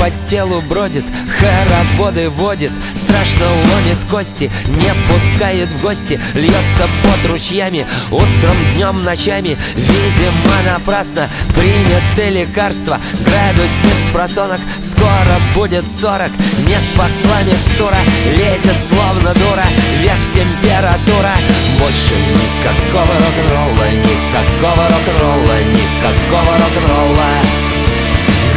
по телу бродит, хороводы водит Страшно ломит кости, не пускает в гости Льется под ручьями, утром, днем, ночами Видимо, напрасно приняты лекарства Градусник с просонок, скоро будет сорок Не спасла микстура, лезет словно дура Вверх температура, больше никакого рок-н-ролла Никакого рок-н-ролла, никакого рок-н-ролла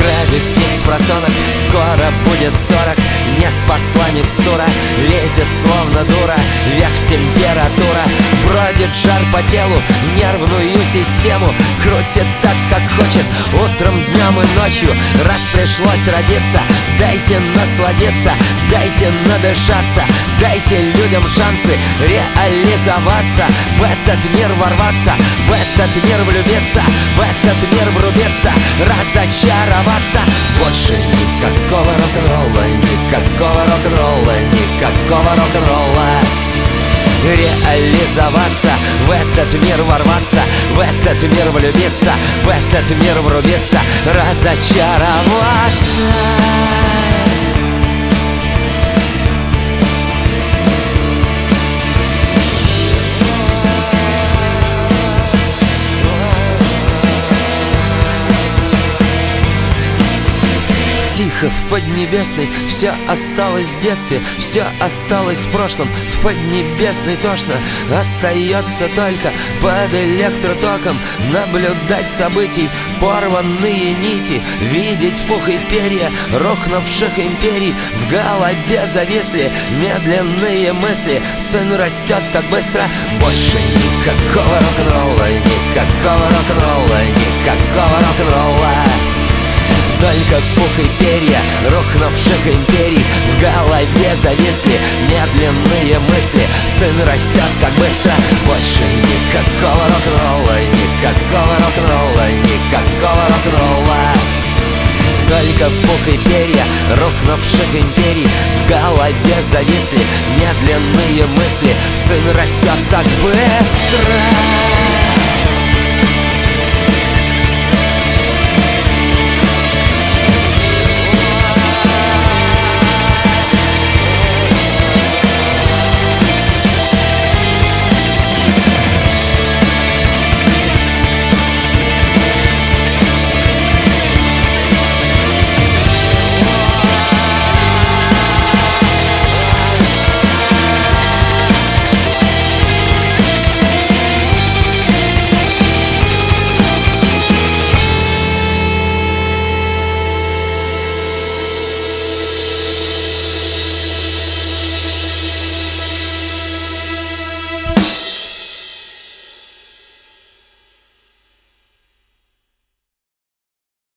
Градусник с просонок, скоро будет сорок. Не спасла микстура, лезет словно дура. Вверх температура, бродит жар по телу. Нервную систему крутит так, как хочет. Утром, днем и ночью, раз пришлось родиться. Дайте насладиться, дайте надышаться. Дайте людям шансы реализоваться. В этот мир ворваться, в этот мир влюбиться В этот мир врубиться, разочароваться Больше никакого рок-н-ролла, никакого рок-н-ролла, никакого рок-н-ролла. Реализоваться, в этот мир ворваться, в этот мир влюбиться, в этот мир врубиться, разочароваться В Поднебесной Все осталось в детстве Все осталось в прошлом. В Поднебесной тошно Остается только под электротоком Наблюдать событий. Порванные нити Видеть пух и перья Рухнувших империй. В голове зависли Медленные мысли. Сын растет так быстро. Больше никакого рок-н-ролла Никакого рок-н-ролла Никакого рок-н-ролла только пух и перья рухнувших империй. В голове зависли медленные мысли. Сын растет так быстро. Больше никакого рок-н-ролла Никакого рок-н-ролла Никакого рок-н-ролла. Только пух и перья рухнувших империй. В голове зависли медленные мысли. Сын растет так быстро